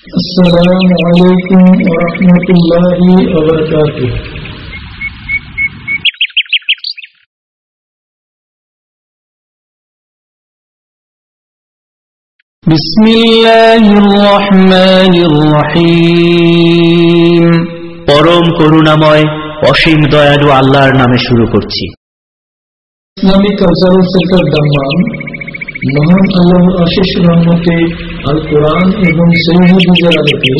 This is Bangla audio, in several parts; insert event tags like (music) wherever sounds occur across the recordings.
السلام عليكم ورحمة الله وبركاته بسم الله الرحمن الرحيم পরম করুণাময় অসীম দয়ালু আল্লাহর নামে শুরু করছি ইসলামিক কালচারাল সেন্টার দাম্মান মহান আল্লাহর আশিস রহমতে আল কোরআন এবং সহিদের আলোকে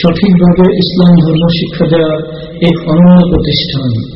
সঠিকভাবে ইসলাম ধর্ম শিক্ষা দেওয়া এক অনন্য প্রতিষ্ঠান।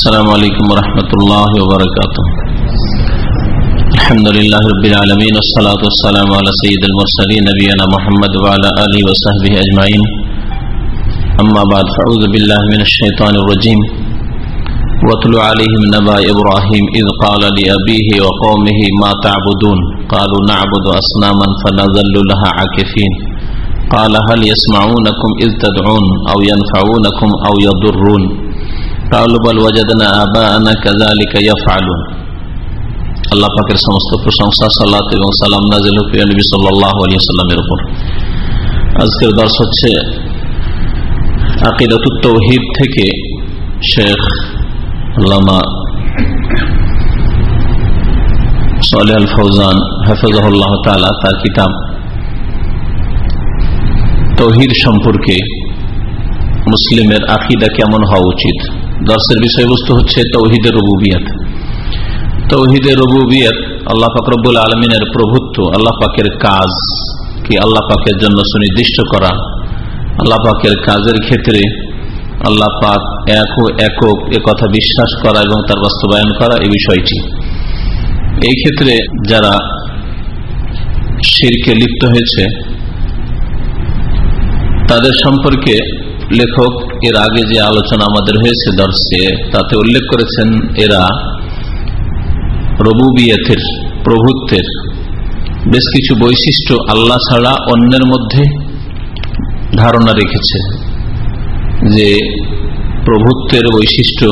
السلام علیکم ورحمۃ اللہ وبرکاتہ الحمد للہ رب العالمین والصلاة والسلام علی سید المرسلین نبینا محمد وعلى آلہ وصحبہ اجمعین اما بعد فعوذ باللہ من الشیطان الرجیم واتلو علیہم نبا ابراہیم اذ قال لأبیہ وقومہ ما تعبدون؟ قالوا نعبد اسناما فنظل لها عاکفین قال هل يسمعونكم اذ تدعون او ينفعونكم او يضرون؟ কাউল বল ওয়াজাদনা আবানা কাযালিকা আল্লাহ পাকের সমস্ত প্রশংসা, সালাত এবং সালাম নাজিল সাল্লামের উপর। আজকের দর্শ হচ্ছে আকিদাতুত তাওহীদ থেকে শেখ আল্লামা সালেহ আল ফৌজান হাফেজাহুল্লাহ তালা তার কিতাব তহির সম্পর্কে মুসলিমের আকিদা কেমন হওয়া উচিত? দর্শের বিষয়বস্তু হচ্ছে তৌহিদের রবুবিয়াত। তৌহিদের রবুবিয়াত আল্লাহ ফাকরবুল আলমিনের প্রভুত্ব, আল্লাহ পাকের কাজ কি আল্লাহ পাকের জন্য সুনির্দিষ্ট করা, আল্লাহ পাকের কাজের ক্ষেত্রে আল্লাহ পাক এক ও একক এ কথা বিশ্বাস করা এবং তার বাস্তবায়ন করা এই বিষয়টি। এই ক্ষেত্রে যারা শিরকে লিপ্ত হয়েছে, তাদের সম্পর্কে লেখক, এর আগে যে আলোচনা আমাদের হয়েছে দর্শে, তাতে উল্লেখ করেছেন এরা রবুবিয়তের, প্রভুত্বের বেশ কিছু বৈশিষ্ট্য আল্লাহ ছাড়া অন্যের মধ্যে ধারণা রেখেছে যে প্রভুত্বের বৈশিষ্ট্য,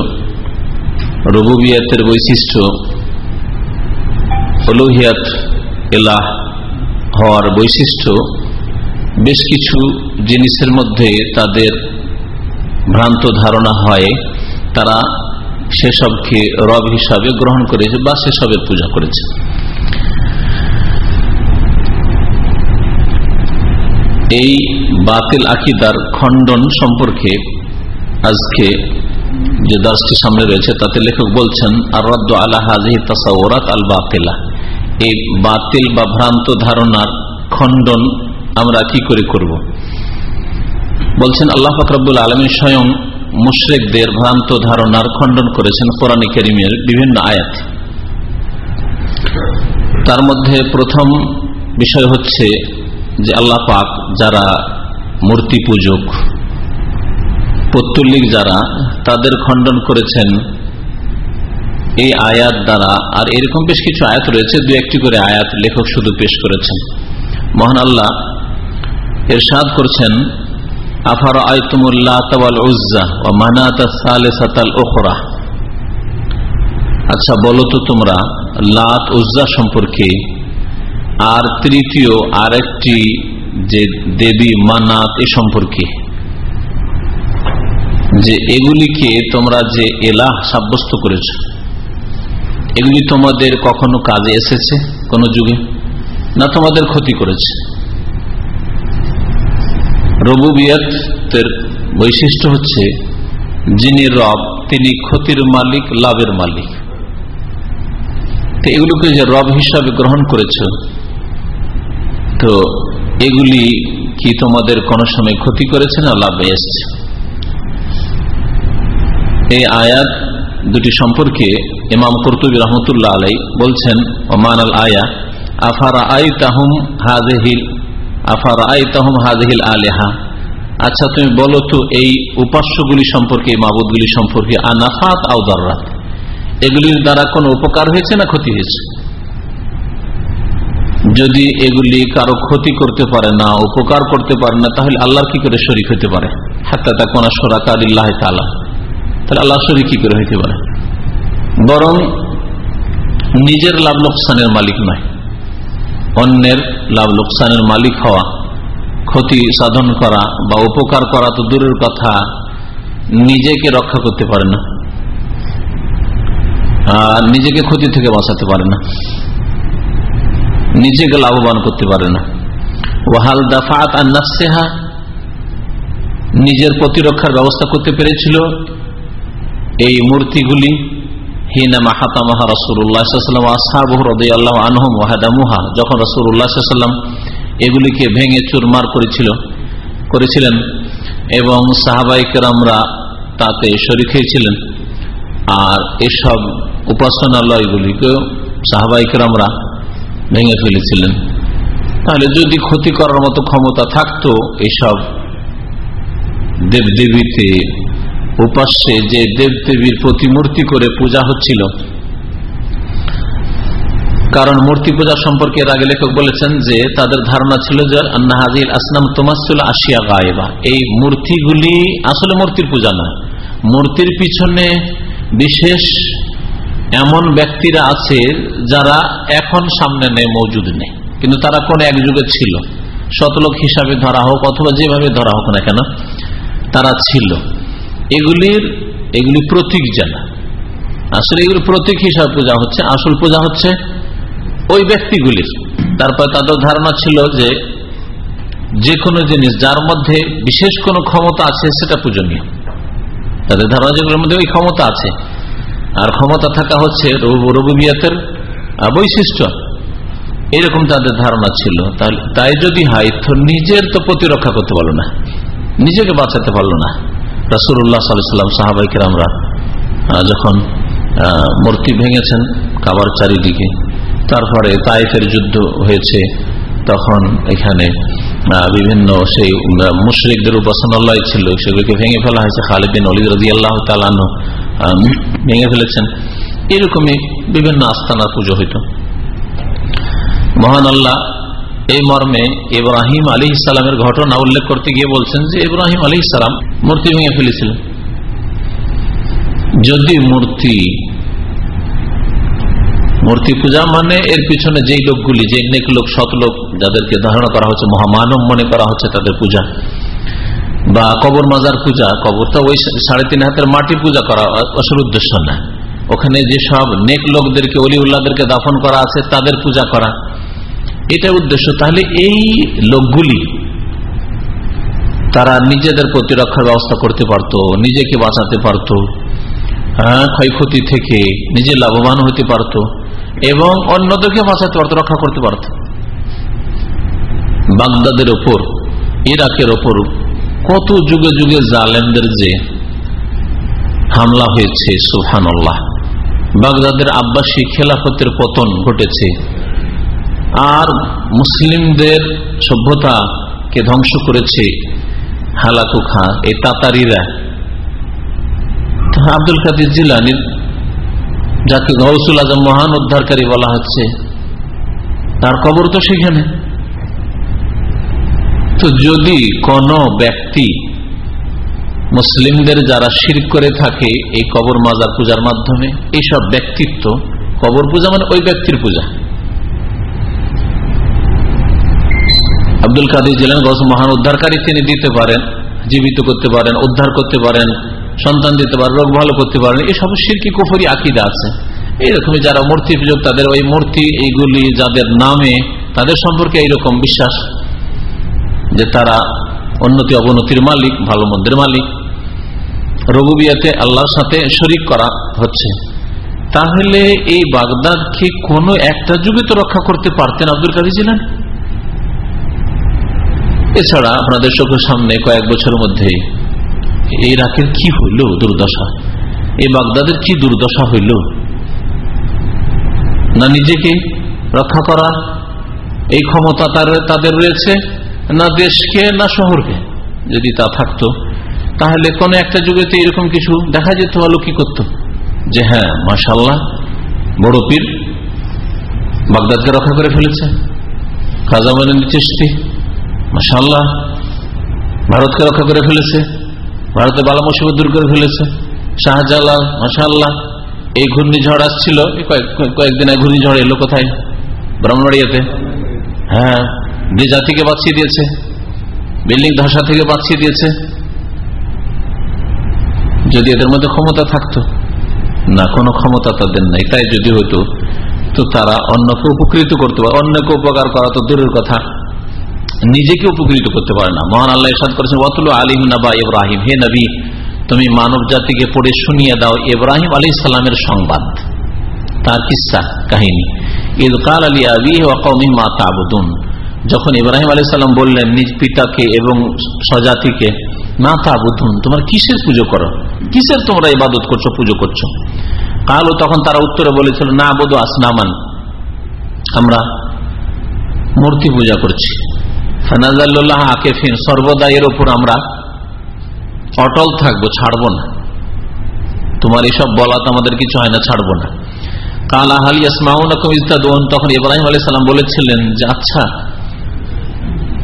রবুবিয়াতের বৈশিষ্ট্য, অলুহিয়াত এলাহ হওয়ার বৈশিষ্ট্য, বেশ কিছু জিনিসের মধ্যে তাদের ভ্রান্ত ধারণা হয়, তারা সেসবকে রব হিসাবে গ্রহণ করেছে বা সেসবের পূজা করেছে। এই বাতিল আকিদার খণ্ডন সম্পর্কে আজকে যে দাসটি সামনে রয়েছে, তাতে লেখক বলছেন আর রদ্দ আল্লাহ তাসাওরাত আল বাতিলা। এই বাতিল বা ভ্রান্ত ধারণার খণ্ডন আমরা কি করে করব? বলছেন, আল্লাহ ফকরাবুল আলমী স্বয়ং মুশ্রেকদের ভ্রান্ত ধারণার খণ্ডন করেছেন কোরআন করিমের বিভিন্ন আয়াত। তার মধ্যে প্রথম বিষয় হচ্ছে যে আল্লাহ পাক যারা মূর্তি পূজক, পত্তলিক যারা, তাদের খণ্ডন করেছেন এই আয়াত দ্বারা। আর এরকম বেশ কিছু আয়াত রয়েছে, দু একটি করে আয়াত লেখক শুধু পেশ করেছেন। মহান আল্লাহ এর এরশাদ করছেন আফার ওখরা আচ্ছা বলো তো তোমরা, লাত উজ্জা সম্পর্কে আর তৃতীয় আরেকটি যে দেবী মানাত এ সম্পর্কে। যে এগুলিকে তোমরা যে এলাহ সাব্যস্ত করেছ, এগুলি তোমাদের কখনো কাজে এসেছে কোন যুগে? না তোমাদের ক্ষতি করেছে? রবুবিয়তের বৈশিষ্ট্য হচ্ছে যিনি রব, তিনি ক্ষতির মালিক, লাভের মালিক। তো এগুলোকে যে রব হিসাবে গ্রহণ করেছ, তো এগুলি কি তোমাদের কোন সময় ক্ষতি করেছে না লাভে এসছে? এই আয়াত দুটি সম্পর্কে ইমাম কর্তুবী রহমতুল্লাহ আলাই বলছেন ওমান আল আয়া আফারা আই তাহুম হাজহিল আচ্ছা তুমি বলো তো, এই উপাস্যগুলি সম্পর্কে মাবুদগুলি সম্পর্কে, আনাফাত এগুলির দ্বারা কোনো উপকার হয়েছে না ক্ষতি হয়েছে? যদি এগুলি কারও ক্ষতি করতে পারে না, উপকার করতে পারে না, তাহলে আল্লাহর কি করে শরিক হতে পারে? তাহলে আল্লাহ শরিক কি করে হইতে পারে? বরং নিজের লাভ লোকসানের মালিক নয়। অন্যের লাভ লোকসানের মালিক হওয়া, ক্ষতি সাধন করা বা উপকার করা তো দূরের কথা, নিজেকে রক্ষা করতে পারে না। নিজেকে ক্ষতি থেকে বাঁচাতে পারে না। নিজেকে লাভবান করতে পারে না। ওয়াহাল দাফাত আর নাফসেহা, নিজের প্রতিরক্ষার ব্যবস্থা করতে পেরেছিল এই মূর্তিগুলি। হিনা মাহাতামাহা রসুল্লাহাম আসাবহ রদে আল্লাহ আনহম ওয়াহাদামুহা যখন রসুল্লাহাম এগুলিকে ভেঙে চুরমার করেছিল, করেছিলেন এবং সাহাবাইকেরামরা তাতে শরিক হয়েছিলেন। আর এসব উপাসনালয়গুলিকে সাহাবাইকেরামরা ভেঙে ফেলেছিলেন। তাহলে যদি ক্ষতি করার মতো ক্ষমতা থাকতো এসব দেবদেবীতে উপাস্যে যে দেবদেবীর প্রতিমূর্তি করে পূজা হচ্ছিল। কারণ মূর্তি পূজা সম্পর্কে এর আগে লেখক বলেছেন যে, তাদের ধারণা ছিল যে আন্নাহাজিল আসনাম তোমাসুল আসিয়া গায়েবা। এই মূর্তিগুলি আসলে মূর্তির পূজা নয়। মূর্তির পিছনে বিশেষ এমন ব্যক্তিরা আছে যারা এখন সামনে নেই, মজুদ নেই। কিন্তু তারা কোন এক যুগে ছিল। শতলোক হিসাবে ধরা হোক অথবা যেভাবে ধরা হোক না কেন, তারা ছিল। এগুলির, এগুলি প্রতীক জানা। আসলে এগুলি প্রতীক হিসাবে পূজা হচ্ছে, আসল পূজা হচ্ছে ওই ব্যক্তিগুলির। তারপর তাদের ধারণা ছিল যে যে কোনো জিনিস যার মধ্যে বিশেষ কোনো ক্ষমতা আছে, সেটা পূজনীয়। তাদের ধারণা যেগুলোর মধ্যে ওই ক্ষমতা আছে। আর ক্ষমতা থাকা হচ্ছে রবুবিয়াতের বৈশিষ্ট্য। এরকম তাদের ধারণা ছিল। তাই যদি হয়, তো নিজের তো প্রতিরক্ষা করতে পারল না। নিজেকে বাঁচাতে পারল না। রাসুল্লাহ সাল্লাম সাহাবাইকে আমরা যখন মূর্তি ভেঙেছেন কাবার চারিদিকে, তারপরে তাইফের যুদ্ধ হয়েছে, তখন এখানে বিভিন্ন সেই মুশ্রিকদের উপাসনালয় ছিল, সেগুলিকে ভেঙে ফেলা হয়েছে। খালিদিন অলিদ রাজি আল্লাহ তালানো ভেঙে ফেলেছেন। এরকমই বিভিন্ন আস্থানা পুজো হইত। মহান আল্লাহ এই মর্মে ইব্রাহিম আলী ইসলামের ঘটনা উল্লেখ করতে গিয়ে বলছেন যে ইব্রাহিম আলী ইসলাম মূর্তি ভেঙে ফেলেছিলেন। যদি মূর্তি মূর্তি পূজা মানে এর পিছনে যেই লোকগুলি, যে নেক লোক, সৎ লোক, যাদেরকে ধারণা করা হচ্ছে, মহামানব মনে করা হচ্ছে তাদের পূজা বা কবর মাজার পূজা, কবর তো ওই সাড়ে তিন হাতের মাটি পূজা করা আসল উদ্দেশ্য না। ওখানে যেসব নেক লোকদেরকে অলি উল্লাহদেরকে দাফন করা আছে, তাদের পূজা করা। এটা উদ্দেশ্য। তাহলে এই লোকগুলি, তারা নিজেদের প্রতিরক্ষার ব্যবস্থা করতে পারত, নিজেকে বাঁচাতে পারত হ্যাঁ ক্ষয়ক্ষতি থেকে নিজে লাভবান হতে পারত এবং অন্যদেরকে বাঁচাতে পারত, রক্ষা করতে পারত। বাগদাদের ওপর, ইরাকের ওপর কত যুগে যুগে জালেমদের যে হামলা হয়েছে সুহানুল্লাহ বাগদাদের আব্বাসী খেলাফতের পতন ঘটেছে। আর মুসলিমদের সভ্যতাকে ধ্বংস করেছে হালাকু খা এই তাতারিরা। আব্দুল কাদির জিলানির যাকে গৌসুল আজম মহান উদ্ধারকারী বলা হচ্ছে, তার কবর তো সেখানে। তো যদি কোন ব্যক্তি মুসলিমদের যারা শির করে থাকে এই কবর মাজার পূজার মাধ্যমে, এইসব ব্যক্তিত্ব, কবর পূজা মানে ওই ব্যক্তির পূজা। আব্দুল কাদির জিলেন গৌস মহান উদ্ধারকারী, তিনি দিতে পারেন, জীবিত করতে পারেন, উদ্ধার করতে পারেন, সন্তান দিতে পারেন, রোগ ভালো করতে পারেন, এসব সিরকি কুফরি আকিদা আছে। এইরকমই যারা মূর্তি পুজোক, তাদের ওই মূর্তি, এইগুলি যাদের নামে, তাদের সম্পর্কে এইরকম বিশ্বাস যে তারা উন্নতি অবনতির মালিক, ভালো মন্দির মালিক। রঘুবিয়াতে আল্লাহর সাথে শরিক করা হচ্ছে। তাহলে এই বাগদাদকে কোন একটা যুগে তো রক্ষা করতে পারতেন আব্দুল কাদি ছিলেন এছাড়া আপনাদের চোখের সামনে কয়েক বছরের মধ্যে ইরাকের কি হইল দুর্দশা? এই বাগদাদের কি দুর্দশা হইল? না নিজেকে রক্ষা করা এই ক্ষমতা তাদের রয়েছে, না দেশকে, না শহরকে? যদি তা থাকতো, তাহলে কোন একটা যুগেতে এরকম কিছু দেখা যেত ভালো কি করতো। যে হ্যাঁ মাসাল্লাহ বড় পীর বাগদাদকে রক্ষা করে ফেলেছে। খাজামানের চিস্তি মাসাল্লাহ ভারতকে রক্ষা করে ফেলেছে, ভারতে বালা মুসিবত দূর করে ফেলেছে। শাহজালাল মাসাল্লাহ এই ঘূর্ণিঝড় আসছিল কয়েকদিন ঘূর্ণিঝড় এলো কোথায়? ব্রাহ্মণবাড়িয়াতে। হ্যাঁ যে জাতিকে বাঁচিয়ে দিয়েছে, বিল্ডিং ধসা থেকে বাঁচিয়ে দিয়েছে। যদি এদের মধ্যে ক্ষমতা থাকতো, না, কোনো ক্ষমতা তাদের নাই। তাই যদি হতো, তো তারা অন্যকে উপকৃত করতে পারে অন্যকে উপকার করা তো দূরের কথা। নিজেকে উপকৃত করতে পারে না। মহান আল্লাহ ইসাদ করেছেন অতুল আলিম নাবা ইব্রাহিম। হে নবী, তুমি মানব জাতিকে পড়ে শুনিয়ে দাও ইব্রাহিম আলী ইসলামের সংবাদ, তার কিসা, কাহিনী। ঈদ কাল আলী আবি ওয়াকমিন মা তাবুদুন। যখন ইব্রাহিম আলী সাল্লাম বললেন নিজ পিতাকে এবং স্বজাতিকে না তাবুদুন, তোমার কিসের পুজো করো? কিসের তোমরা ইবাদত করছ, পুজো করছ? কালো তখন তারা উত্তরে বলেছিল না বোধ আসনামান, আমরা মূর্তি পূজা করছি। ফানাজাল্লাহ আকেফিন, সর্বদা এর ওপর আমরা অটল থাকব, ছাড়বো না। তোমার এসব বলা তো আমাদের কিছু হয় না, ছাড়বো না। কাল আহালি আসমাউন তখন ইব্রাহিম আলী সাল্লাম বলেছিলেন যে আচ্ছা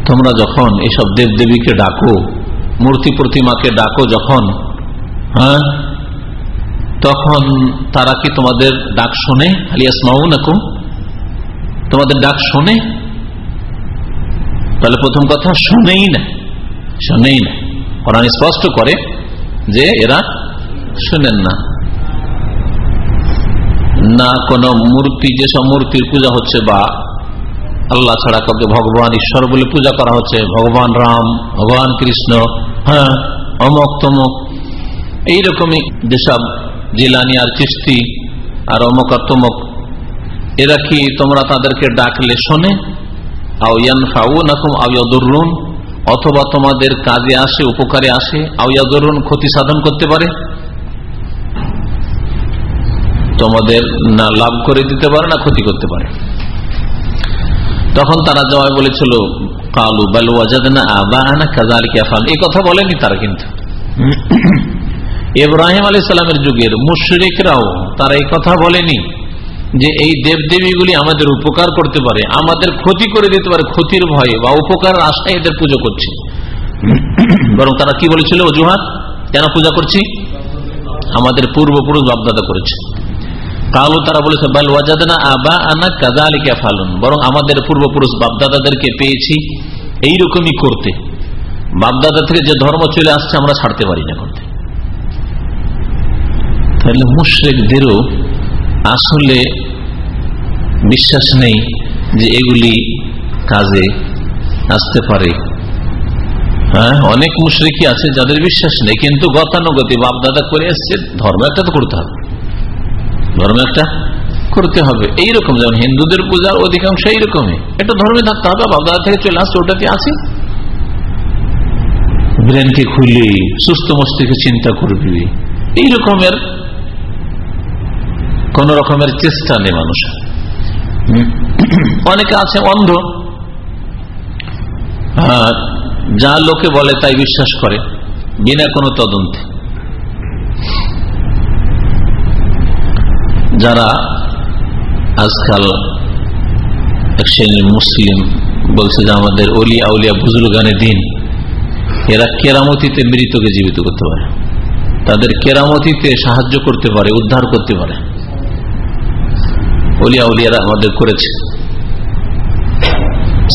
তোমরা যখন এসব দেব দেবীকে ডাকো, মূর্তি প্রতিমাকে ডাকো যখন হ্যাঁ তখন তারা কি তোমাদের ডাক শোনে? আলিয়াস মাউনাকুম তোমাদের ডাক শোনে? তাহলে প্রথম কথা শুনেই না শুনেই না। কোরআন স্পষ্ট করে যে এরা শুনেন না। না কোন মূর্তি যেসব মূর্তির পূজা হচ্ছে বা আল্লাহ ছাড়া কাউকে ভগবান, ঈশ্বর বলে পূজা করা হচ্ছে, ভগবান রাম, ভগবান কৃষ্ণ হ্যাঁ অমক তমক। এইরকমই যেসব জিলানি আর চিস্তি আর অমক আর তমক, এরা কি তোমরা তাদেরকে ডাকলে শোনে? অথবা তোমাদের কাজে আসে উপকারে আসে আউয়াদরুন ক্ষতি সাধন করতে পারে। তোমাদের না লাভ করে দিতে পারে না ক্ষতি করতে পারে। তখন তারা জবাই বলেছিল কালু বালু না আবা আনা কাজালিকে আফাল এই কথা বলেনি তারা কিন্তু। (coughs) ইব্রাহিম আলী সালামের যুগের মুশরিকরাও তারা এই কথা বলেনি। যে এই দেবদেবীগুলি আমাদের উপকার করতে পারে আমাদের ক্ষতি করে দিতে পারে ক্ষতির ভয়ে বা উপকার আশায় এদের পুজো করছে। (coughs) বরং তারা কি বলেছিল অজুহাত? কেন পূজা করছি? আমাদের পূর্বপুরুষ বাপদাদা করেছে। কালো তারা বলেছে বাল ওয়াজাদনা আবা আনা কাজা আলিকা ফালুন। বরং আমাদের পূর্বপুরুষ বাপদাদাদেরকে পেয়েছি এইরকমই করতে। বাপদাদা থেকে যে ধর্ম চলে আসছে আমরা ছাড়তে পারি না করতে। তাহলে মুশ্রেকদেরও আসলে বিশ্বাস নেই যে এগুলি কাজে আসতে পারে। হ্যাঁ অনেক মুশ্রিকি আছে যাদের বিশ্বাস নেই, কিন্তু গতানুগতি বাপদাদা করে এসছে, ধর্ম একটা তো করতে হবে। ধর্ম একটা করতে হবে। এইরকম যেমন হিন্দুদের পূজার অধিকাংশ এইরকমই। এটা ধর্মে থাকতে হবে বাপদাদা থেকে চলে আসছে, ওটাতে আসি ব্রেনকে খুলি, সুস্থ মস্তিষ্কে চিন্তা করবি। এই রকমের কোন রকমের চেষ্টা নেই মানুষ। অনেকে আছে অন্ধ। যা লোকে বলে তাই বিশ্বাস করে বিনা কোনো তদন্তে। যারা আজকাল এক শ্রেণির মুসলিম বলছে যে আমাদের অলিয়া উলিয়া বুজুর্গানে দিন এরা কেরামতিতে মৃতকে জীবিত করতে পারে। তাদের কেরামতিতে সাহায্য করতে পারে উদ্ধার করতে পারে। অলিয়া উলিয়ারা আমাদের করেছে।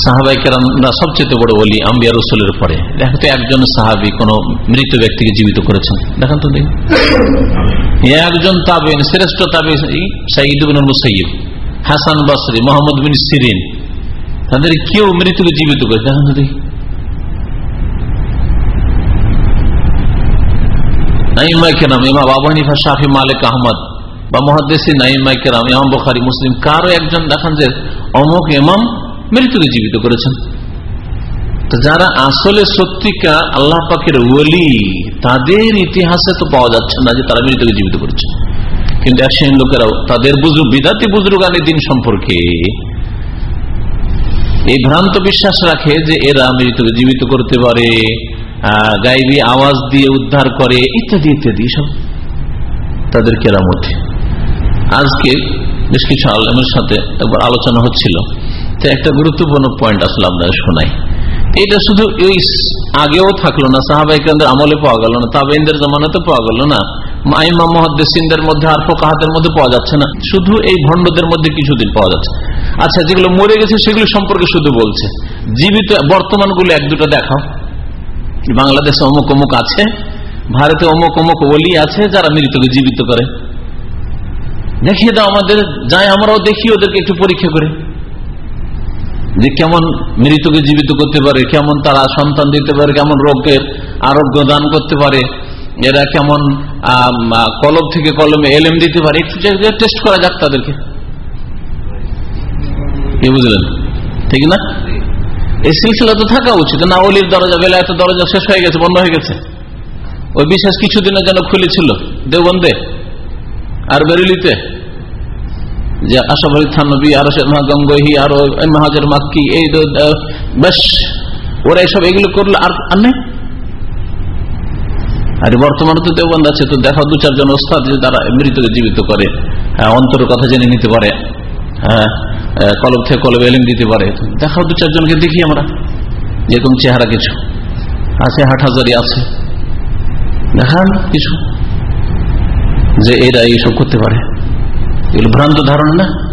সাহাবাই কেরামরা সবচেয়ে বড় বলি আম্বিয়া রসুলের পরে। দেখো তো একজন সাহাবি কোন মৃত ব্যক্তিকে জীবিত করেছেন। দেখেন তো একজন তাবেন শ্রেষ্ঠ তাবে হাসান বাসরি, মোহাম্মদ বিন সিরিন। তাদের কেউ মৃত্যুকে জীবিত করে দেখেন তো দেখি। নাইমাই কেরাম ইমা বাবা হানিফা, শাফি, মালিক, আহমদ বা মহাদেশি নাইমাই কেরাম, ইমাম বখারি, মুসলিম, কারও একজন দেখান যে অমুক ইমাম মৃত্যুকে জীবিত করেছেন। যারা আসলে সত্যিকার আল্লাহ পাকের ওলি, তাদের ইতিহাসে তো পাওয়া যাচ্ছে না যে তারা মৃতকে জীবিত করেছে। কিন্তু এক শ্রেণির লোকেরাও, তাদের বুজুর্গ বিদাতি বুজুর্গানের দিন সম্পর্কে এই ভ্রান্ত বিশ্বাস রাখে যে এরা মৃতকে জীবিত করতে পারে গাইবি আওয়াজ দিয়ে উদ্ধার করে, ইত্যাদি ইত্যাদি সব তাদের কেরামত। আজকে বেশ কিছু আলমের সাথে একবার আলোচনা হচ্ছিল। তো একটা গুরুত্বপূর্ণ পয়েন্ট আসলে আপনারা শোনাই। এটা শুধু ওই আগেও থাকল না সাহাবাইকানদের আমলে পাওয়া গেল না, তাবেইনদের জামানাতে পাওয়া গেল না মাইমা মহাদ্দেসিনদের মধ্যে আর ফোকাহাতের মধ্যে পাওয়া যাচ্ছে না, শুধু এই ভণ্ডদের মধ্যে কিছুদিন পাওয়া যাচ্ছে। আচ্ছা যেগুলো মরে গেছে সেগুলো সম্পর্কে শুধু বলছে। জীবিত বর্তমানগুলো এক দুটো দেখাও। বাংলাদেশে অমুক অমুক আছে, ভারতে অমুক অমুক ওলি আছে যারা মৃতকে জীবিত করে। দেখিয়ে দাও আমাদের, যাই আমরাও দেখি, ওদেরকে একটু পরীক্ষা করে। যে কেমন মৃতকে জীবিত করতে পারে, কেমন তারা সন্তান দিতে পারে, কেমন রোগের আরোগ্য দান করতে পারে, এরা কেমন কলম থেকে কলমে এলএম দিতে পারে, একটু টেস্ট করা যাক তাদেরকে। বুঝলেন? ঠিক না? এই সিলসিলা তো থাকা উচিত, না অলির দরজা বেলায়ত দরজা শেষ হয়ে গেছে, বন্ধ হয়ে গেছে। ওই বিশেষ কিছুদিনের জন্য খুলেছিল, দেওবন্দে। আর বেরুলিতে যে আশাফারি থানবী, আরও গঙ্গহি আরও মাহাজের মাক্কি, এই বেশ। ওরা এইসব এগুলো করল আর আর নেই। আর বর্তমানে তো দেওবন্ধ আছে, তো দেখা দু চারজন ওস্তাদ যে তারা মৃতকে জীবিত করে। হ্যাঁ অন্তরের কথা জেনে নিতে পারে। হ্যাঁ কলম থেকে কলম এলিম দিতে পারে। দেখাও দু চারজনকে দেখি আমরা। যেরকম চেহারা কিছু। আছে, হাট হাজারি আছে। দেখান কিছু। যে এরা এইসব করতে পারে। এগুলো ভ্রান্ত ধারণা না?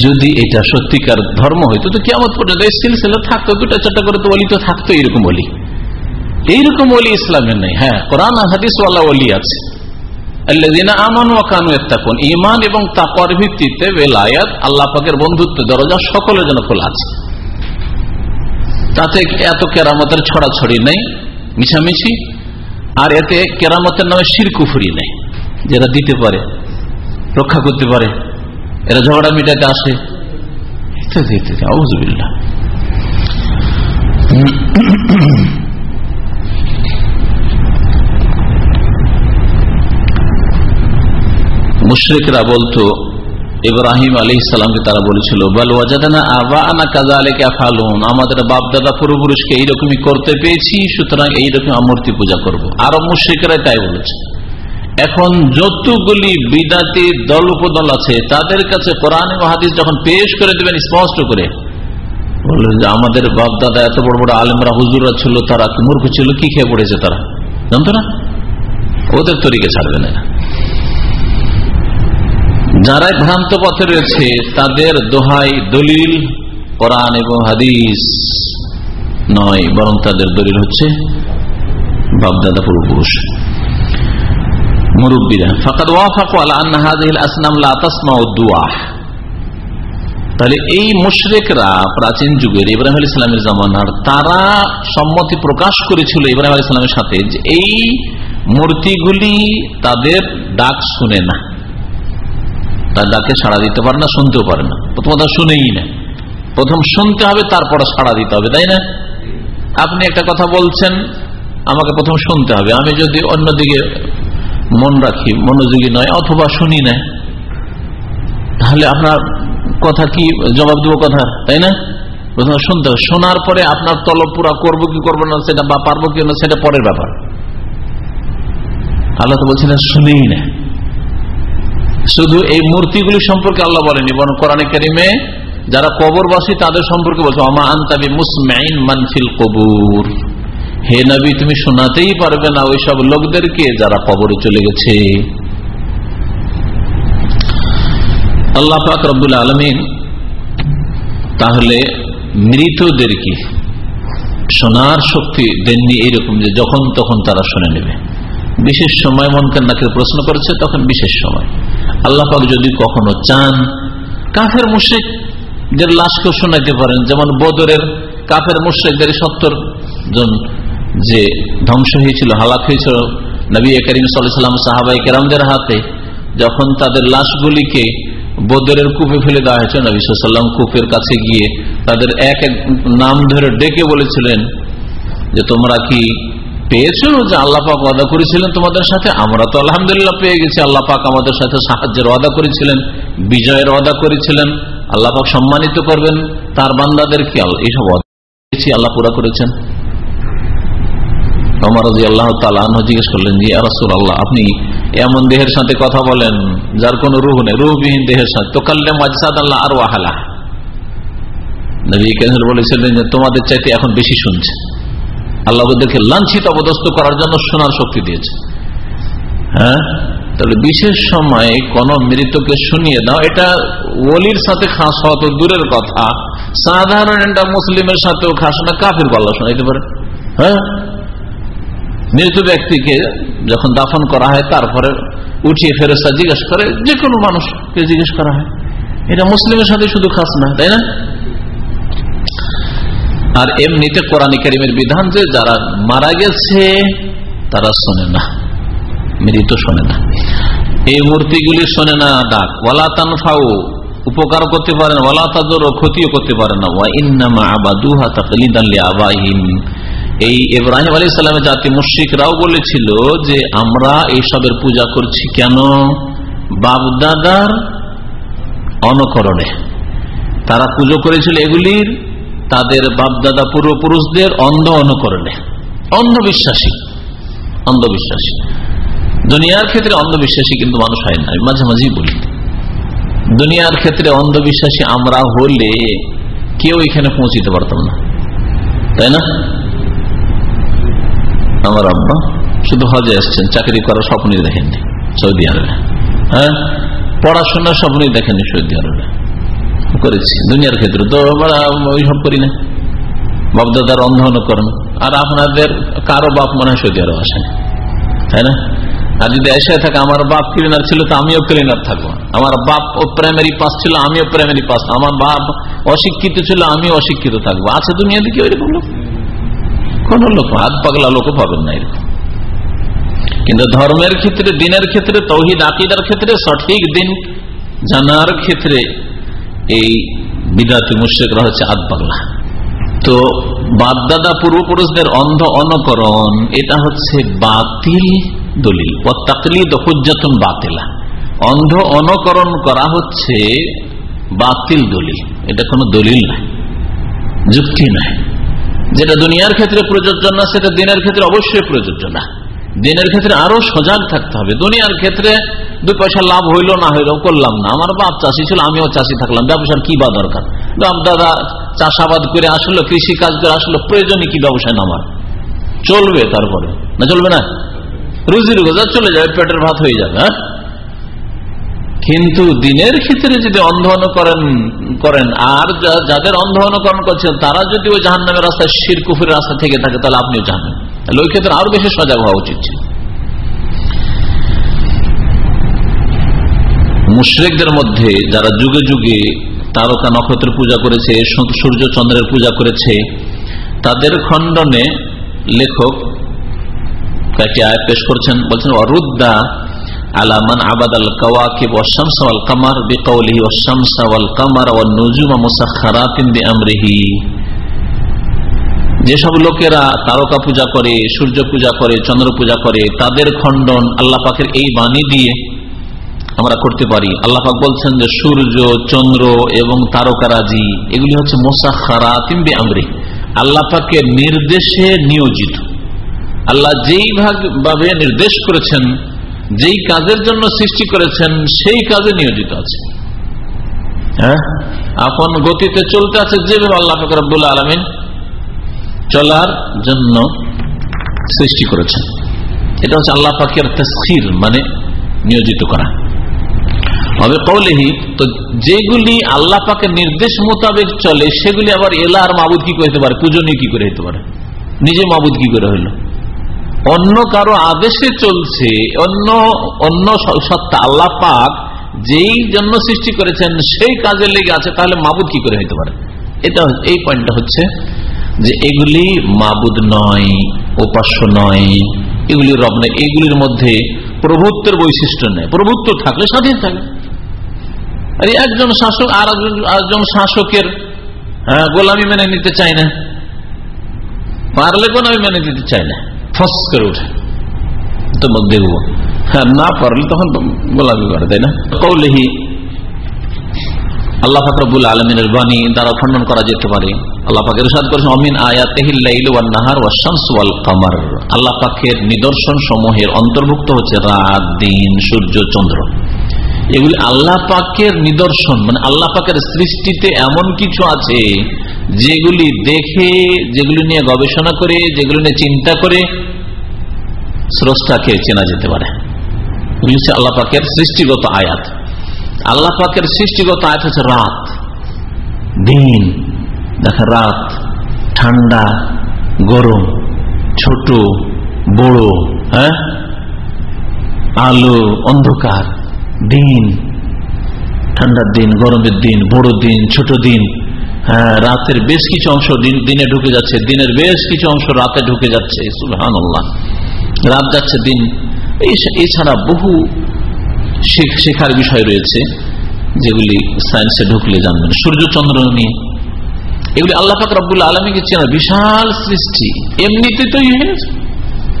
যদি এটা সত্যিকার ধর্ম হইতো, তো কেমন পর্যন্ত এই সিলসিলা থাকতো, দুটা চারটা করে তো অলি তো থাকতো, এইরকম অলি এইরকম অলি ইসলামের নেই হ্যাঁ কোরআন হাদিস অলি আছে। কেরামতের ছড়াছড়ি নেই, মিশামিশি, আর এতে কেরামতের নামে শিরকুফুরি নেই। যেটা দিতে পারে, রক্ষা করতে পারে, এরা ঝগড়া মিটাতে আসে, ইত্যাদি মুশ্রিকরা বলতো, ইব্রাহিম আলী ইসলামকে তারা বলেছিল, বল ওয়াজাদানা আবা আনা কাজা আলেকে ফালুন। আমাদের বাপদাদা পূর্বপুরুষকে এইরকমই করতে পেয়েছি, সুতরাং এইরকম মূর্তি পূজা করব। আরব মুশ্রিকরাই তাই বলেছে। এখন যতগুলি বিদাতি দল উপদল আছে, তাদের কাছে কোরআন হাদিস যখন পেশ করে দেবেন, স্পষ্ট করে বললেন যে আমাদের বাপদাদা এত বড় বড় আলেমরা, হুজুররা ছিল, তারা মূর্খ ছিল, কি খেয়ে পড়েছে তারা? জানতো না? ওদের তরিকে ছাড়বে না। যারা ভ্রান্ত পথে রয়েছে, তাদের দোহাই দলিল কোরআন এবং হাদিস নয়, বরং তাদের দলিল হচ্ছে বাপদাদা পূর্বপুরুষ। মুরব্বীরা। ফাকাদ ওয়াফাকু আলা আন্না আসনাম তাহলে এই মুশরিকরা প্রাচীন যুগের ইব্রাহিম আলাইহিস সালামের জামানার, তারা সম্মতি প্রকাশ করেছিল ইব্রাহিম আলাইহিস সালামের সাথে যে এই মূর্তিগুলি তাদের ডাক শুনে না। তার ডাকে সাড়া দিতে পারে না, শুনতেও পারে না। প্রথমত শুনেই না। প্রথম শুনতে হবে, তারপরে সাড়া দিতে হবে, তাই না? আপনি একটা কথা বলছেন, আমাকে প্রথম শুনতে হবে। আমি যদি অন্যদিকে মন রাখি, মনোযোগী নয়, অথবা শুনি না। তাহলে আপনার কথা কি, জবাব দেবো কথা? তাই না? শুনতে হবে। শোনার পরে আপনার তলব পুরা করব কি করব না, সেটা বা পারব কি না, সেটা পরের ব্যাপার। আল্লাহ তো বলছেন, শুনেই না। শুধু এই মূর্তিগুলি সম্পর্কে আল্লাহ বলেনি, বরং কোরআনে কারিমে যারা কবরবাসী তাদের সম্পর্কে বলছে আমা আন্তাবি মুসমাইন মানফিল কবুর। হে নবী, তুমি শোনাতেই পারবে না ওই সব লোকদেরকে যারা কবরে চলে গেছে। আল্লাহ পাক রব্বুল আলমিন তাহলে মৃতদেরকে শোনার শক্তি দেননি এইরকম যে যখন তখন তারা শুনে নেবে। বিশেষ সময় মনকান্নাকে প্রশ্ন করেছে, তখন বিশেষ সময়। আল্লাহ পাক যদি কখনো চান, কাফের মুশেকদের লাশকেও শোনাইতে পারেন, যেমন বদরের কাফের মুশেকদের সত্তর জন যে ধ্বংস হয়েছিল, হালাক হয়েছিল নবী করিম সাল্লাম সাহাবাই কেরামদের হাতে, যখন তাদের লাশগুলিকে বদরের কূপে ফেলে দেওয়া হয়েছে নবী সাল্লাম কূপের কাছে গিয়ে তাদের এক এক নাম ধরে ডেকে বলেছিলেন যে, তোমরা কি পেয়েছ যে আল্লাহ পাক ওয়াদা করেছিলেন তোমাদের সাথে? আমরা তো আলহামদুলিল্লাহ পেয়ে গেছি, আল্লাহ পাক আমাদের সাথে সাহায্যের ওয়াদা করেছিলেন, বিজয়ের ওয়াদা করেছিলেন, আল্লাহ পাক সম্মানিত করবেন, তার বান্দাদের কি এইসব ওয়াদা আল্লাহ পুরা করেছেন। আমার আল্লাহ তালা জিজ্ঞেস করলেন যে রাসুল আল্লাহ আপনি এমন দেহের সাথে কথা বলেন যার কোন রুহ নেই। রুহবিহীন দেহের সাথে। তো কাল্লে মাজসাদ আর ওয়াহালা নবী বলেছিলেন যে, তোমাদের চাইতে এখন বেশি শুনছে। আল্লাহ ওদেরকে লাঞ্ছিত অবদস্ত করার জন্য শোনার শক্তি দিয়েছে। হ্যাঁ? তাহলে বিশেষ সময় কোন মৃতকে শুনিয়ে দাও। এটা ওলির সাথে খাস হওয়া তো দূরের কথা। সাধারণ একটা মুসলিমের সাথেও খাস না, কাফির গল্লা শোনাইতে পারে। হ্যাঁ? মৃত ব্যক্তিকে যখন দাফন করা হয়, তারপরে উঠিয়ে ফেরস্তা জিজ্ঞেস করে যে কোনো মানুষকে জিজ্ঞেস করা হয়। এটা মুসলিমের সাথে শুধু খাস না, তাই না? আর এমনিতে কোরআন করিমের বিধান যে, যারা মারা গেছে, তারা শোনে না। মৃত শোনে না। এই মূর্তিগুলি শোনে না ডাক। ওয়ালা তানফাও উপকার করতে পারে না। ওয়ালা তাজর, ক্ষতিও করতে পারে না। ওয়া ইন্নামা আবাদুহা তাকলিদান লিআবাইহিম এই ইব্রাহিম আলী সাল্লামের জাতি মুশ্রিকরাও বলেছিল যে, আমরা এইসবের পূজা করছি কেন? বাপদাদার অনুকরণে। তারা পুজো করেছিল এগুলির, তাদের বাপদাদা পূর্বপুরুষদের অন্ধ অনুকরণে। অন্ধবিশ্বাসী। অন্ধবিশ্বাসী। দুনিয়ার ক্ষেত্রে অন্ধবিশ্বাসী কিন্তু মানুষ হয় না মাঝে মাঝেই বলি। দুনিয়ার ক্ষেত্রে অন্ধবিশ্বাসী আমরা হলে কেউ এখানে পৌঁছিতে পারতাম না। তাই না? আমার আব্বা শুধু হজে আসছেন চাকরি করার স্বপ্নই দেখেননি, সৌদি আরবে। হ্যাঁ? পড়াশোনার স্বপ্নই দেখেননি সৌদি আরবে। করেছি, দুনিয়ার ক্ষেত্রে তো ওইসব করি না। বাপদাদার অন্ধ অনুকরণ আর আপনাদের কারও বাপ মনে হয় সৌদি আরব আসেন। তাই না? আর যদি এসে থাকে, আমার বাপ ক্লিনার ছিল তো আমিও ক্লিনার থাকব। আমার বাপ ও প্রাইমারি পাস ছিল, আমিও প্রাইমারি পাস আমার বাপ অশিক্ষিত ছিল, আমিও অশিক্ষিত থাকব। আছে দুনিয়া দিকে ওইরকম লোক? কোন লোক হাত পাগলা লোকও পাবেন না এরকম। কিন্তু ধর্মের ক্ষেত্রে, দিনের ক্ষেত্রে আকিদার ক্ষেত্রে সঠিক দিন জানার ক্ষেত্রে এই বিদাতি হচ্ছে পাগলা। তো পূর্বপুরুষদের অন্ধ অনুকরণ, এটা হচ্ছে বাতিল দলিল। ও তাকলিদ বাতিলা। অন্ধ অনুকরণ করা হচ্ছে বাতিল দলিল। এটা কোনো দলিল নাই যুক্তি নাই যেটা দুনিয়ার ক্ষেত্রে প্রযোজ্য না, সেটা দিনের ক্ষেত্রে অবশ্যই প্রযোজ্য না। দিনের ক্ষেত্রে আরও সজাগ থাকতে হবে। দুনিয়ার ক্ষেত্রে দুই পয়সা লাভ হইল না হইল, করলাম না। আমার বাপ চাষি ছিল, আমিও চাষি থাকলাম। ব্যবসার কি বা দরকার? বাপ, দাদা চাষাবাদ করে আসলো কৃষি কাজ করে আসলো প্রয়োজনই কি ব্যবসায় নামার চলবে তারপরে। না চলবে না? রুজির গোজা চলে যাবে, পেটের ভাত হয়ে যাবে হ্যাঁ? কিন্তু দিনের ক্ষেত্রে যদি অন্ধ অনুকরণ করেন, আর যাদের অন্ধ অনুকরণ করছেন, তারা যদি ওই জাহান নামের রাস্তায় শির, কুফুরের রাস্তা থেকে থাকে, তাহলে আপনিও জানেন তাহলে ওই ক্ষেত্রে আরও বেশি সজাগ হওয়া উচিত মুশ্রেকদের মধ্যে যারা যুগে যুগে তারকা নক্ষত্রের পূজা করেছে সূর্য চন্দ্রের পূজা করেছে, তাদের খণ্ডনে লেখক কয়েকটি আয় পেশ করছেন, বলছেন অরুদ্দা যেসব লোকেরা তারকা পূজা করে, সূর্য পূজা করে, চন্দ্র পূজা করে, তাদের খণ্ডন আল্লাহ পাকের এই বাণী দিয়ে আমরা করতে পারি। আল্লাহ পাক বলছেন যে সূর্য, চন্দ্র এবং তারকারাজি এগুলি হচ্ছে মোসাখারাতিম বিআমরি আল্লাহ পাকের নির্দেশে নিয়োজিত। আল্লাহ যেই ভাবে নির্দেশ করেছেন যেই কাজের জন্য সৃষ্টি করেছেন, সেই কাজে নিয়োজিত আছে। হ্যাঁ? আপন গতিতে চলতে আছে যেভাবে আল্লাহ ফকরাবুল্লাহ আলমিন চলার জন্য সৃষ্টি করেছেন। এটা হচ্ছে আল্লাহ পাকের তসির মানে নিয়োজিত করা। হবে কৌলেহি তো যেগুলি আল্লাহ পাকের নির্দেশ মোতাবেক চলে, সেগুলি আবার এলা আর মাবুদ কি করে হতে পারে? পূজনীয় কি করে হতে পারে? নিজে মাবুদ কি করে হইল? অন্য কারও আদেশে চলছে, অন্য অন্য সত্তা, আল্লাহ পাক যেই জন্য সৃষ্টি করেছেন, সেই কাজে লেগে আছে, তাহলে মাবুদ কি করে হইতে পারে? এটা এই পয়েন্টটা হচ্ছে যে এগুলি মাবুদ নয়, উপাস্য নয়, এগুলি রব নয়, এগুলির মধ্যে প্রভুত্বের বৈশিষ্ট্য নেই। প্রভুত্ব থাকলে স্বাধীন থাকে। আর একজন শাসক, আর একজন শাসকের গোলামি মেনে নিতে চায় না। পারলে গোলামি মেনে নিতে চাই না। ফস করে উঠে। তো দেখব হ্যাঁ না পারলে তখন গোলাপি করে তাই না? কৌলেহি, আল্লাহ ফাকরবুল আলমিনের বাণী দ্বারা খণ্ডন করা যেতে পারে। আল্লাহ পাকের সাদ করেছেন, অমিন আল্লাহ নিদর্শন সমূহের অন্তর্ভুক্ত হচ্ছে রাত, দিন, সূর্য, চন্দ্র। এগুলি আল্লাহ নিদর্শন মানে আল্লাহ পাকের সৃষ্টিতে এমন কিছু আছে যেগুলি দেখে, যেগুলি নিয়ে গবেষণা করে, যেগুলি নিয়ে চিন্তা করে, স্রষ্টাকে চেনা যেতে পারে। হচ্ছে আল্লাহ পাকের সৃষ্টিগত আয়াত। আল্লাহ পাকের সৃষ্টিগত আয়াত হচ্ছে রাত। দিন। দেখা, রাত ঠান্ডা, গরম, ছোট, বড় হ্যাঁ? আলো, অন্ধকার। দিন। ঠান্ডার দিন, গরমের দিন, বড় দিন, ছোট দিন। রাতের বেশ কিছু অংশ দিনে ঢুকে যাচ্ছে। দিনের বেশ কিছু অংশ রাতে ঢুকে যাচ্ছে সুলহান রাত যাচ্ছে, দিন এছাড়া বহু শেখার বিষয় রয়েছে, যেগুলি সায়েন্সে ঢুকলে জানবেন। সূর্যচন্দ্র নিয়ে এগুলি আল্লাহ পাক রব্বুল আলমীকে চেনা বিশাল সৃষ্টি। এমনিতে তৈরি হয়েছে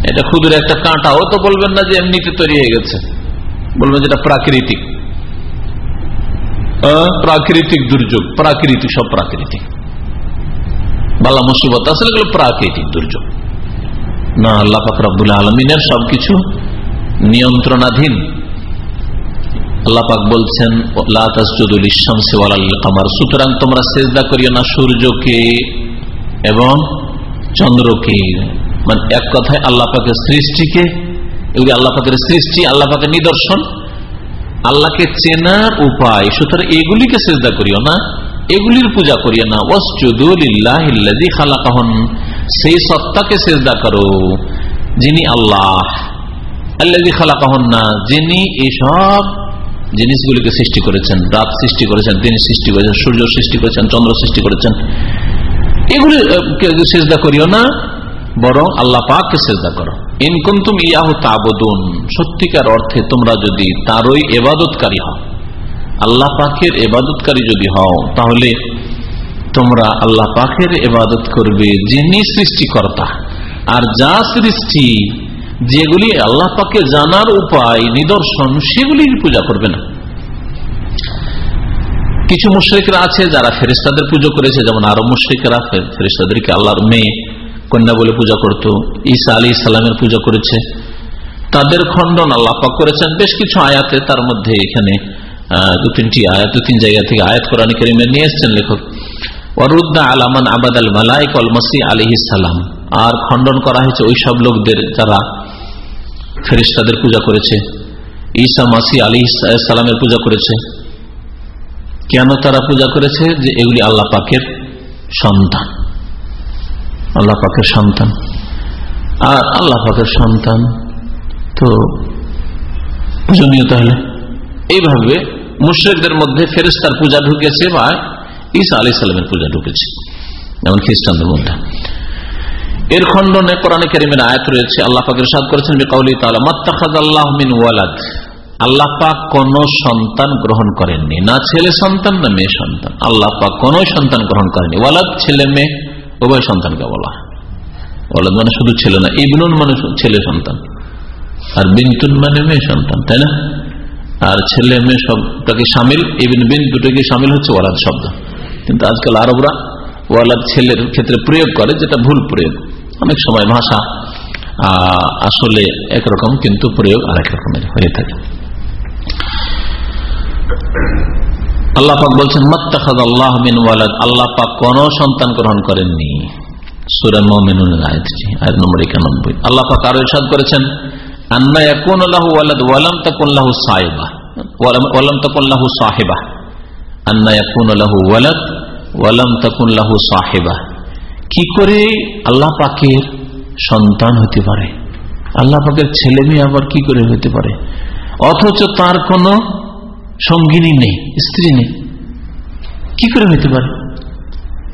এটা ক্ষুদ্র একটা কাঁটাও তো বলবেন না যে এমনিতে তৈরি হয়ে গেছে। বলবেন যেটা প্রাকৃতিক। প্রাকৃতিক দুর্যোগ, প্রাকৃতিক, সব প্রাকৃতিক। বালা মুসিবত আসলে এগুলো প্রাকৃতিক দুর্যোগ। না, আল্লাহ পাক রব্বুল আলমিনের সবকিছু নিয়ন্ত্রণাধীন। আল্লাপাক বলছেন সুতরাং তোমরা করিও না, সূর্যকে এবং চন্দ্রকে। মানে এক কথায় আল্লাহ পাকের সৃষ্টিকে, এগুলি আল্লাহ পাকের সৃষ্টি, আল্লাহ পাকের নিদর্শন। আল্লাহকে চেনার উপায়, সুতরাং এগুলিকে সেজদা করিও না, এগুলির পূজা করিও না। ওয়াসুদুল্লাহি খালাকাহন, সেই সত্তাকে সেজদা করো, যিনি আল্লাহ। আল্লাহ খালাকাহন না, যিনি এইসব জিনিসগুলিকে সৃষ্টি করেছেন, রাত সৃষ্টি করেছেন তিনি সৃষ্টি করেছেন, সূর্য সৃষ্টি করেছেন, চন্দ্র সৃষ্টি করেছেন। এগুলি চেষ্টা করিও না, বরং আল্লাহ পাককে চেষ্টা করো। ইনকুন্তুম সত্যিকার অর্থে তোমরা যদি তারই এবাদতকারী হও, আল্লাহ পাকের এবাদতকারী যদি হও, তাহলে তোমরা আল্লাহ পাকের এবাদত করবে যিনি সৃষ্টিকর্তা। আর যা সৃষ্টি, যেগুলি আল্লাহ পাকে জানার উপায়, নিদর্শন, সেগুলির পূজা করবে না। কিছু মুশ্রিকরা আছে যারা ফেরিস্তাদের পুজো করেছে, যেমন আরও মুশ্রিকরা ফেরিস্তাদেরকে আল্লাহর মেয়ে কন্যা বলে পূজা করত, ঈসা আলী ইসলামের পূজা করেছে। তাদের খণ্ডন আল্লাহ পাক করেছেন বেশ কিছু আয়াতে, তার মধ্যে এখানে দু তিনটি আয়াত দু তিন জায়গা থেকে আয়াত কোরআন করিমে নিয়ে এসছেন লেখক। ওয়ারুদ্দা আলামান আবাদ আল মালাইক অল মসি আলী সালাম। আর খণ্ডন করা হয়েছে ওই সব লোকদের যারা ফেরিস্তাদের পূজা করেছে। ঈসা মাসি আলী সালামের পূজা করেছে। কেন তারা পূজা করেছে? যে এগুলি আল্লাহ পাকের সন্তান। আল্লাহ পাকের সন্তান। আর আল্লাহ পাকের সন্তান তো পূজনীয় তাহলে এইভাবে মুশ্রিকদের মধ্যে ফেরিস্তার পূজা ঢুকেছে বা ঈসা আলী সালামের পূজা ঢুকেছে, যেমন খ্রিস্টানদের মধ্যে। এর খণ্ডনে কোরআনে কেরিমের আয়াত রয়েছে, আল্লাহ পাকের সাদ করেছেন মাত্তাখাজ আল্লাহ ওয়ালাদ। আল্লাহ পাক কোন সন্তান গ্রহণ করেননি, না ছেলে সন্তান, না মেয়ে সন্তান। আল্লাহ পাক কোন সন্তান গ্রহণ করেনি ওয়ালাদ, ছেলে, মেয়ে। উভয় সন্তানকে বলা। ওয়ালাদ মানে শুধু ছেলে না, ইবনুন মানে ছেলে সন্তান। আর বিন্তুন মানে মেয়ে সন্তান, তাই না? আর ছেলে মেয়ে সবটাকে সামিল, ইবিন বিন দুটোকে সামিল হচ্ছে ওয়ালাদ শব্দ। কিন্তু আজকাল আরবরা ওয়ালাদ ছেলের ক্ষেত্রে প্রয়োগ করে, যেটা ভুল প্রয়োগ। অনেক সময় ভাষা আসলে একরকম, কিন্তু প্রয়োগ আরেক রকমের হয়ে থাকে। আল্লাহ পাক বলছেন মাত্তাখাদ আল্লাহ মিন ওয়ালাদ। আল্লাহ পাক কোন সন্তান গ্রহণ করেননি। সূরা মুমিনুনের আয়াতটি আয়াত নম্বর 91 আল্লাহ পাক আরও ইরশাদ করেছেন আন্না ইয়াকুন লাহু ওয়ালাদ ওয়া লাম তাকুন লাহু সাহিবা। ওয়া লাম তাকুন লাহু সাহিবা। আন্না ইয়াকুন লাহু ওয়ালাদ ওয়া লাম তাকুন লাহু সাহিবা। কি করে আল্লাহ পাকের সন্তান হতে পারে? আল্লাহ পাকের ছেলে মেয়ে আবার কি করে হতে পারে? অথচ তার কোনো সঙ্গিনী নেই, স্ত্রী নেই। কি করে হইতে পারে?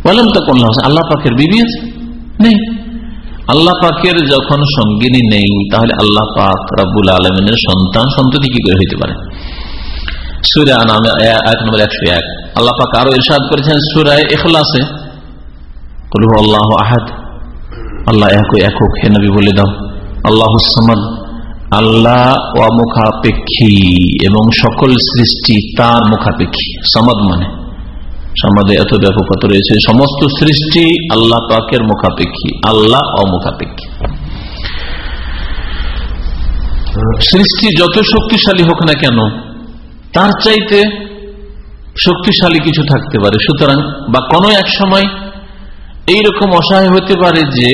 বলেন তো কোন আল্লাহ পাকের বিবি আছে? নেই। আল্লাহ পাকের যখন সঙ্গিনী নেই, তাহলে আল্লাহ পাক রাবুল আলমিনের সন্তান সন্ততি কি করে হইতে পারে? সুরা নামে এক নম্বর একশো এক। আল্লাহ পাক আরও ইরশাদ করেছেন সুরায় আল্লাহ আহাদ। আল্লাহ এক একক হে নবী বলে দাও। আল্লাহ সামাদ। আল্লাহ অমুখাপেক্ষী এবং সকল সৃষ্টি তার মুখাপেক্ষী, সমাদ মানে। সমাদে এত ব্যাপকতা রয়েছে, সমস্ত সৃষ্টি আল্লাহ পাকের মুখাপেক্ষী, আল্লাহ অমুখাপেক্ষী। সৃষ্টি যত শক্তিশালী হোক না কেন, তার চাইতে শক্তিশালী কিছু থাকতে পারে। সুতরাং বা কোনো এক সময় এইরকম অসহায় হতে পারে যে,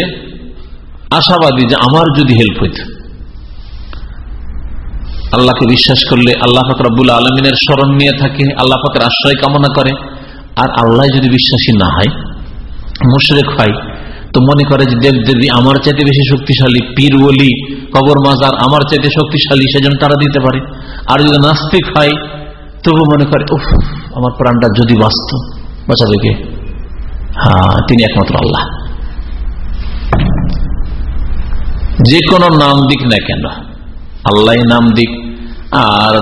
আশাবাদী যে আমার যদি হেল্প হইত। আল্লাহকে বিশ্বাস করলে আল্লাহ ফাকরাবুল আলমিনের স্মরণ নিয়ে থাকে, আল্লাহ ফাকর আশ্রয় কামনা করে। আর আল্লাহ যদি বিশ্বাসী না হয়, মুশরেক হয়, তো মনে করে যে দেব দেবী আমার চাইতে বেশি শক্তিশালী পীর বলি কবর মাজার আমার চাইতে শক্তিশালী, সেজন্য তারা দিতে পারে। আর যদি নাস্তিক হয়, তবু মনে করে, উফ, আমার প্রাণটা যদি বাঁচত, বাঁচাবে কে? হ্যাঁ তিনি একমাত্র আল্লাহ। যে কোনো নাম দিক না কেন আল্লাহ নাম দিক, আর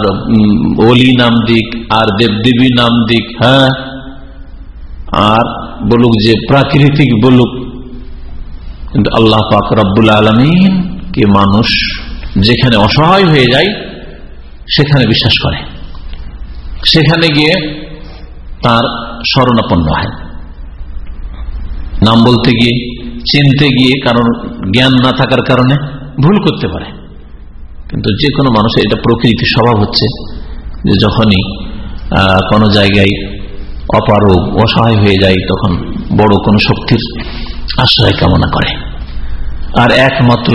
অলি নাম দিক, আর দেবদেবী নাম দিক হ্যাঁ? আর বলুক যে প্রাকৃতিক বলুক, কিন্তু আল্লাহ পাক রব্বুল আলমিন কে মানুষ যেখানে অসহায় হয়ে যায়, সেখানে বিশ্বাস করে। সেখানে গিয়ে তার শরণাপন্ন হয়। নাম বলতে গিয়ে, চিনতে গিয়ে কারণ জ্ঞান না থাকার কারণে ভুল করতে পারে। কিন্তু যে কোনো মানুষের এটা প্রকৃতি স্বভাব হচ্ছে যে যখনই কোনো জায়গায় অপারগ, অসহায় হয়ে যায়, তখন বড় কোনো শক্তির আশ্রয় কামনা করে। আর একমাত্র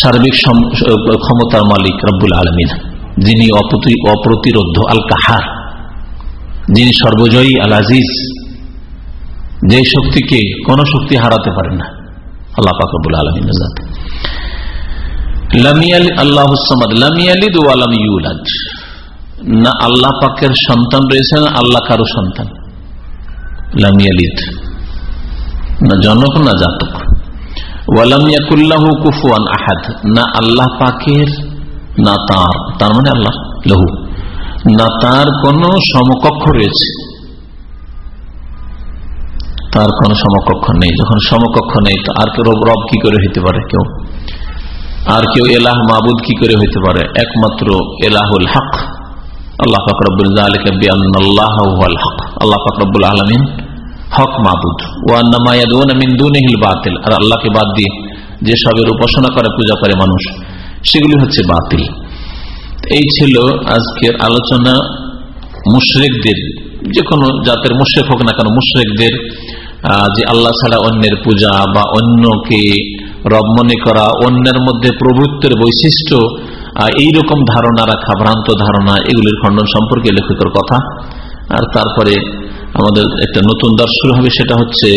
সার্বিক ক্ষমতার মালিক রব্বুল আলমিন, যিনি অপ্রতিরোধ আল কাহার যিনি সর্বজয়ী আল আজিজ যে শক্তিকে কোন শক্তি হারাতে পারে না। আল্লাহ পাকবুল আলমিন আল্লাহ লামিয়ালিদ ওয়ালাম ইউলাজ না আল্লাহ পাকের সন্তান রয়েছে, না আল্লাহ কারও সন্তান। লামিয়ালিদ না জনক, না জাতক। ওয়ালামিয়াকুল্লাহু কুফুয়ান আহাদ না আল্লাহ পাকের, না তার। তার মানে আল্লাহ লহু। না তার কোন সমকক্ষ রয়েছে। তার কোন সমকক্ষ নেই। যখন সমকক্ষ নেই, তো আর কেউ রব কি করে হইতে পারে কেউ? আর কেউ এলাহ মাবুদ কি করে হইতে পারে? একমাত্র এলাহুল হক। আল্লাহ ফাকরবুল হক। আল্লাহ ফাকরবুল আলমিন হক মাবুদ। ওয়ান্নামায়াদিল বাতিল। আর আল্লাহকে বাদ দিয়ে যে সবের উপাসনা করে, পূজা করে মানুষ, সেগুলি হচ্ছে বাতিল। এই ছিল আজকের আলোচনা। মুশরেকদের যে কোনো জাতের মুশ্রেক হোক না কেন, মুশরেকদের যে আল্লাহ ছাড়া অন্যের পূজা বা অন্যকে রব মনে করা অন্যের মধ্যে প্রভুত্বের বৈশিষ্ট্য এইরকম ধারণা রাখা, ভ্রান্ত ধারণা, এগুলির খণ্ডন সম্পর্কে লেখকের কথা। আর তারপরে আমাদের একটা নতুন দর্শ শুরু হবে, সেটা হচ্ছে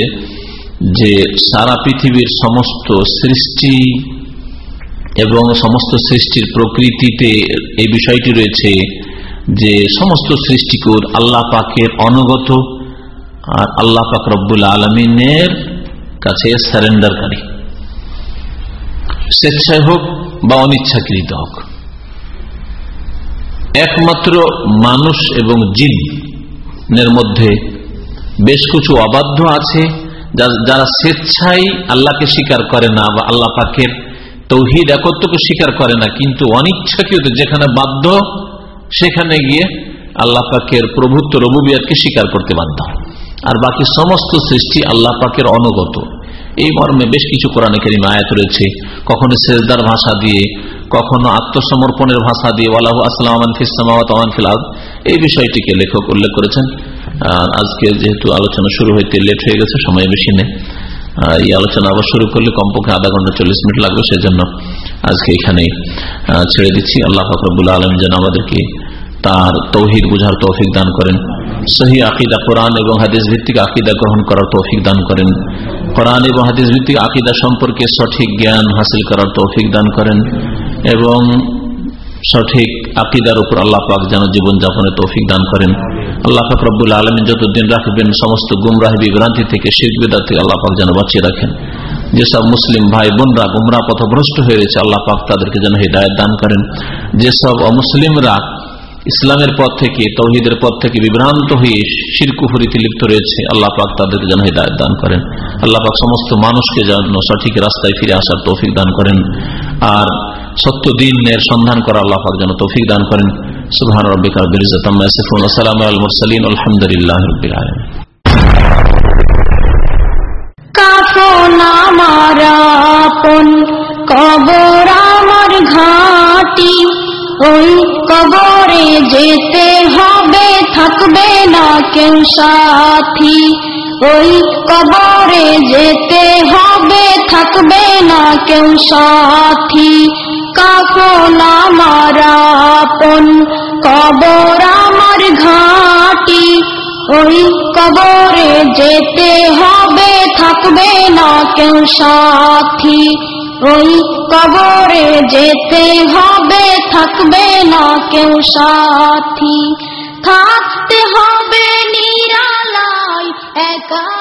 যে সারা পৃথিবীর সমস্ত সৃষ্টি এবং সমস্ত সৃষ্টির প্রকৃতিতে এই বিষয়টি রয়েছে যে সমস্ত সৃষ্টিকুর আল্লাহ পাকের অনুগত, আর আল্লাহ পাক রব্বুল আলমিনের কাছে স্যারেন্ডারকারী স্বেচ্ছায় হোক বা অনিচ্ছাকৃত হোক। একমাত্র মানুষ এবং জিনের মধ্যে বেশ কিছু অবাধ্য আছে যারা স্বেচ্ছায় আল্লাহকে স্বীকার করে না বা আল্লাহ পাকের তৌহিদ একত্রকে স্বীকার করে না, কিন্তু অনিচ্ছাকৃত যেখানে বাধ্য, সেখানে গিয়ে আল্লাহ পাকের প্রভুত্ব রবুবিয়াতকে স্বীকার করতে বাধ্য। আর বাকি সমস্ত সৃষ্টি আল্লাহ পাকের অনুগত। এই মর্মে বেশ কিছু কোরআনে কেরিম আয়াত রয়েছে। কখনো সেজদার ভাষা দিয়ে, কখনো আত্মসমর্পণের ভাষা দিয়ে, ওয়ালাহ ফিলাদ এই বিষয়টিকে লেখক উল্লেখ করেছেন। আজকে যেহেতু আলোচনা শুরু হইতে লেট হয়ে গেছে, সময় বেশি নেই। এই আলোচনা আবার শুরু করলে কমপক্ষে আধা ঘণ্টা চল্লিশ মিনিট লাগবে, সেজন্য আজকে এখানে ছেড়ে দিচ্ছি। আল্লাহ ফকরবুল্লা আলম যেন আমাদেরকে তার তৌহিদ বুঝার তৌফিক দান করেন। সহি আকিদা কোরআন এবং হাদিস ভিত্তিক আকিদা গ্রহণ করার তৌফিক দান করেন। কোরআন এবং হাদিস ভিত্তিক আকিদা সম্পর্কে সঠিক জ্ঞান হাসিল করার তৌফিক দান করেন এবং সঠিক আকিদার উপর আল্লাহ পাক যেন জীবন যাপনে তৌফিক দান করেন। আল্লাহ পাক রব্বুল আলমিন যতদিন রাখবেন, সমস্ত গুমরাহ বিভ্রান্তি থেকে শেখ বেদা থেকে আল্লাহ পাক যেন বাঁচিয়ে রাখেন। যেসব মুসলিম ভাই বোনরা গুমরা পথভ্রষ্ট হয়েছে আল্লাহ পাক তাদেরকে যেন হৃদায়ত দান করেন। যেসব অমুসলিমরা ইসলামের পথ থেকে, তৌহিদের পথ থেকে বিভ্রান্ত হয়ে শিরকুফুরিতে লিপ্ত রয়েছে, আল্লাহ পাক তাদের যেন হৃদায়ত দান করেন। আল্লাহ পাক সমস্ত মানুষকে যেন সঠিক রাস্তায় ফিরে আসার তৌফিক দান করেন। আর সত্য দিনের সন্ধান করা আল্লাহ পাক যেন তৌফিক দান করেন। সুবহান রব্বিকা রব্বিল ইজ্জাতি কবর আমার ঘাটি। ওই কবরে যেতে হবে, থাকবে না কেউ সাথী। ওই কবরে যেতে হবে, থাকবে না কেউ সাথী। কাফন আমার আপন, কবর আমার ঘাটি। ওই কবরে যেতে হবে, থাকবে না কেউ সাথী। ওই কবরে যেতে হবে থাকবে না কেউ সাথী। থাকতে হবে নিরালায় একা